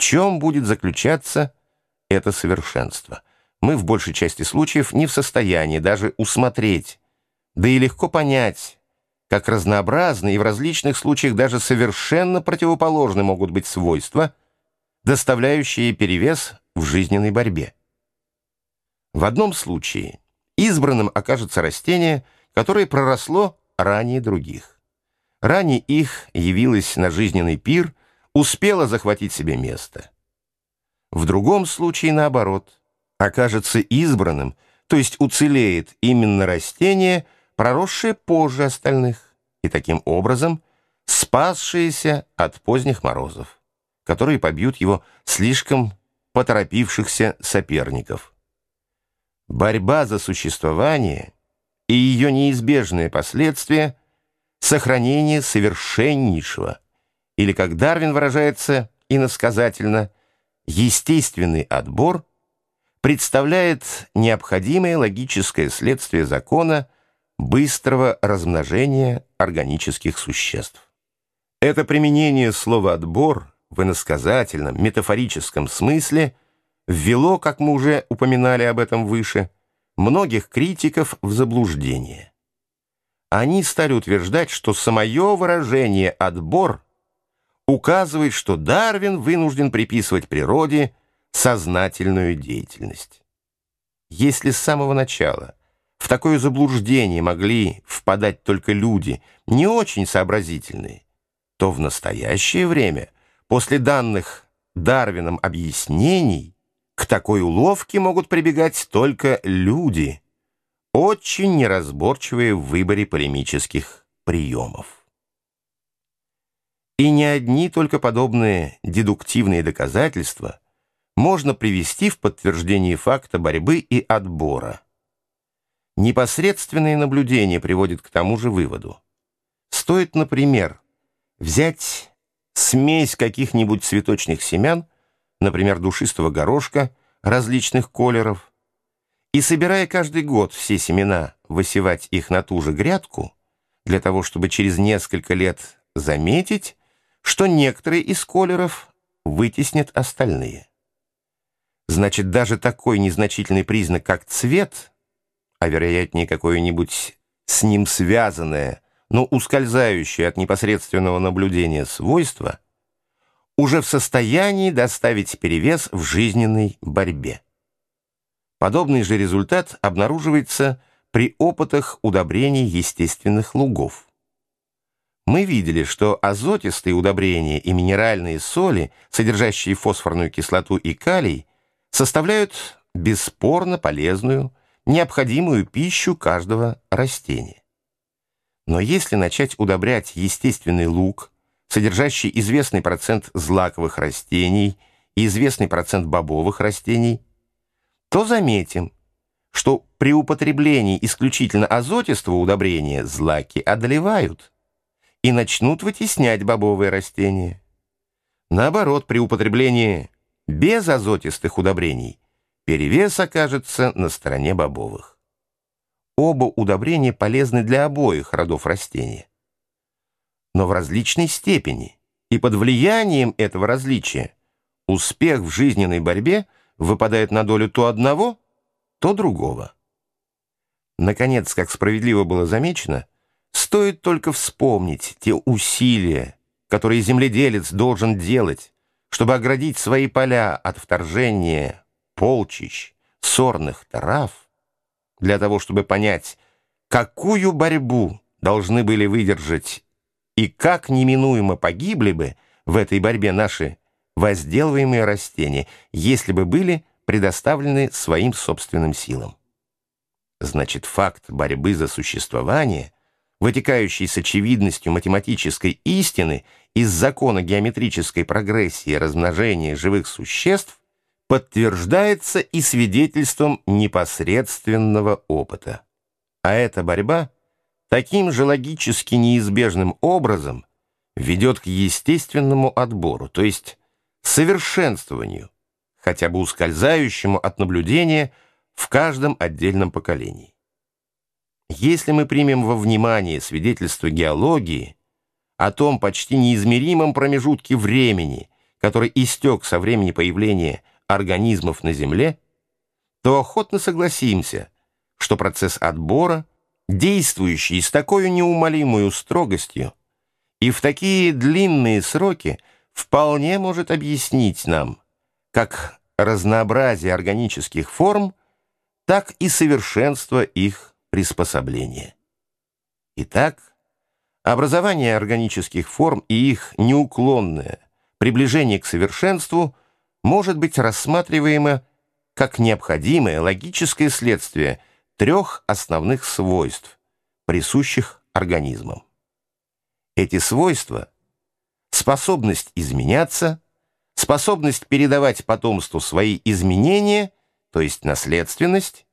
чем будет заключаться это совершенство? Мы в большей части случаев не в состоянии даже усмотреть, да и легко понять, как разнообразны и в различных случаях даже совершенно противоположны могут быть свойства, доставляющие перевес в жизненной борьбе. В одном случае избранным окажется растение, которое проросло ранее других. Ранее их явилось на жизненный пир, успело захватить себе место. В другом случае, наоборот, окажется избранным, то есть уцелеет именно растение, проросшее позже остальных, и таким образом спасшееся от поздних морозов, которые побьют его слишком поторопившихся соперников. Борьба за существование и ее неизбежные последствия – сохранение совершеннейшего, или, как Дарвин выражается иносказательно, естественный отбор представляет необходимое логическое следствие закона быстрого размножения органических существ. Это применение слова «отбор» в иносказательном, метафорическом смысле ввело, как мы уже упоминали об этом выше, многих критиков в заблуждение. Они стали утверждать, что самое выражение «отбор» указывает, что Дарвин вынужден приписывать природе сознательную деятельность. Если с самого начала в такое заблуждение могли впадать только люди, не очень сообразительные, то в настоящее время, после данных Дарвином объяснений, к такой уловке могут прибегать только люди, очень неразборчивые в выборе полемических приемов. И не одни только подобные дедуктивные доказательства можно привести в подтверждение факта борьбы и отбора. Непосредственные наблюдения приводят к тому же выводу. Стоит, например, взять смесь каких-нибудь цветочных семян, например, душистого горошка различных колеров, и, собирая каждый год все семена, высевать их на ту же грядку, для того, чтобы через несколько лет заметить, что некоторые из колеров вытеснят остальные. Значит, даже такой незначительный признак, как цвет, а вероятнее какое-нибудь с ним связанное, но ускользающее от непосредственного наблюдения свойство – уже в состоянии доставить перевес в жизненной борьбе. Подобный же результат обнаруживается при опытах удобрений естественных лугов. Мы видели, что азотистые удобрения и минеральные соли, содержащие фосфорную кислоту и калий, составляют бесспорно полезную, необходимую пищу каждого растения. Но если начать удобрять естественный луг, содержащий известный процент злаковых растений и известный процент бобовых растений, то заметим, что при употреблении исключительно азотистого удобрения злаки одолевают и начнут вытеснять бобовые растения. Наоборот, при употреблении без азотистых удобрений перевес окажется на стороне бобовых. Оба удобрения полезны для обоих родов растения но в различной степени, и под влиянием этого различия успех в жизненной борьбе выпадает на долю то одного, то другого. Наконец, как справедливо было замечено, стоит только вспомнить те усилия, которые земледелец должен делать, чтобы оградить свои поля от вторжения полчищ, сорных трав, для того, чтобы понять, какую борьбу должны были выдержать и как неминуемо погибли бы в этой борьбе наши возделываемые растения, если бы были предоставлены своим собственным силам. Значит, факт борьбы за существование, вытекающий с очевидностью математической истины из закона геометрической прогрессии размножения живых существ, подтверждается и свидетельством непосредственного опыта. А эта борьба — таким же логически неизбежным образом ведет к естественному отбору, то есть совершенствованию, хотя бы ускользающему от наблюдения в каждом отдельном поколении. Если мы примем во внимание свидетельство геологии о том почти неизмеримом промежутке времени, который истек со времени появления организмов на Земле, то охотно согласимся, что процесс отбора, действующий с такой неумолимой строгостью и в такие длинные сроки, вполне может объяснить нам, как разнообразие органических форм, так и совершенство их приспособления. Итак, образование органических форм и их неуклонное приближение к совершенству может быть рассматриваемо как необходимое логическое следствие трех основных свойств, присущих организмам. Эти свойства – способность изменяться, способность передавать потомству свои изменения, то есть наследственность,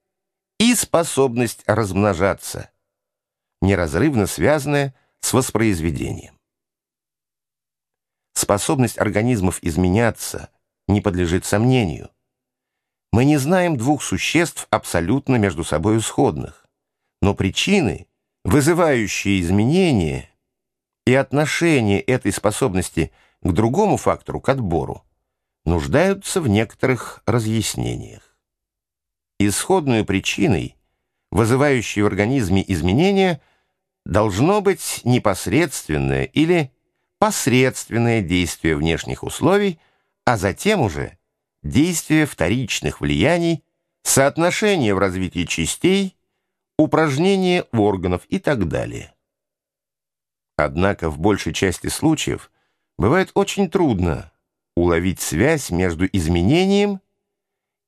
и способность размножаться, неразрывно связанная с воспроизведением. Способность организмов изменяться не подлежит сомнению. Мы не знаем двух существ абсолютно между собой сходных, но причины, вызывающие изменения и отношение этой способности к другому фактору, к отбору, нуждаются в некоторых разъяснениях. Исходной причиной, вызывающей в организме изменения, должно быть непосредственное или посредственное действие внешних условий, а затем уже действие вторичных влияний, соотношение в развитии частей, упражнение органов и так далее. Однако в большей части случаев бывает очень трудно уловить связь между изменением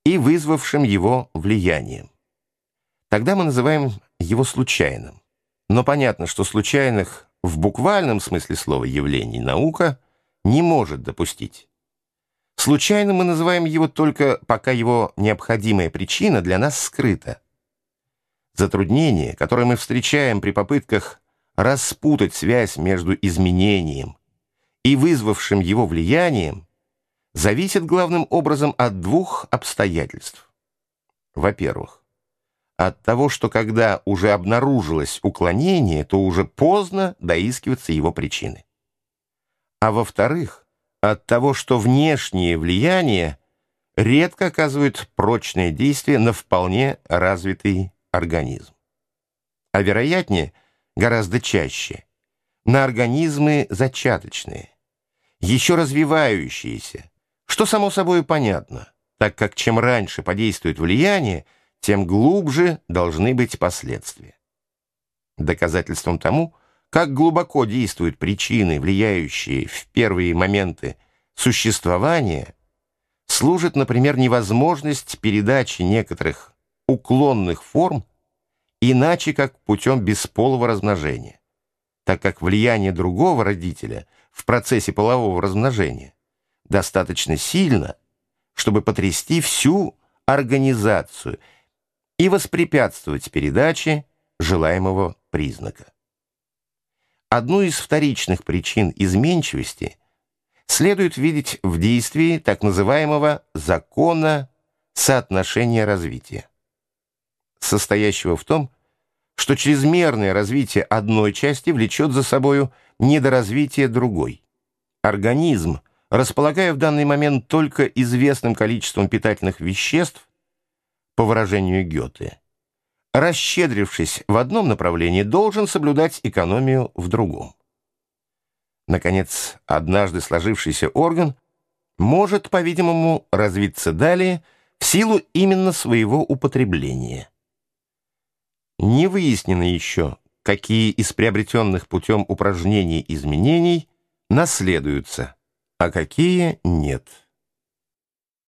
и вызвавшим его влиянием. Тогда мы называем его случайным. Но понятно, что случайных в буквальном смысле слова явлений наука не может допустить. Случайным мы называем его только, пока его необходимая причина для нас скрыта. Затруднение, которое мы встречаем при попытках распутать связь между изменением и вызвавшим его влиянием, зависит главным образом от двух обстоятельств. Во-первых, от того, что когда уже обнаружилось уклонение, то уже поздно доискиваться его причины. А во-вторых, от того, что внешние влияния редко оказывают прочное действие на вполне развитый организм. А вероятнее, гораздо чаще, на организмы зачаточные, еще развивающиеся, что само собой понятно, так как чем раньше подействует влияние, тем глубже должны быть последствия. Доказательством тому, как глубоко действуют причины, влияющие в первые моменты существования, служит, например, невозможность передачи некоторых уклонных форм иначе как путем бесполого размножения, так как влияние другого родителя в процессе полового размножения достаточно сильно, чтобы потрясти всю организацию и воспрепятствовать передаче желаемого признака. Одну из вторичных причин изменчивости следует видеть в действии так называемого закона соотношения развития, состоящего в том, что чрезмерное развитие одной части влечет за собою недоразвитие другой. Организм, располагая в данный момент только известным количеством питательных веществ, по выражению Гёте, расщедрившись в одном направлении, должен соблюдать экономию в другом. Наконец, однажды сложившийся орган может, по-видимому, развиться далее в силу именно своего употребления. Не выяснено еще, какие из приобретенных путем упражнений изменений наследуются, а какие нет.